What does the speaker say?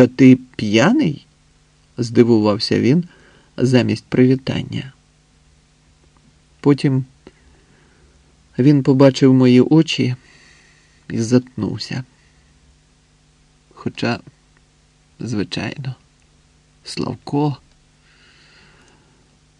То ти п'яний? здивувався він замість привітання. Потім він побачив мої очі і затнувся. Хоча, звичайно, Славко.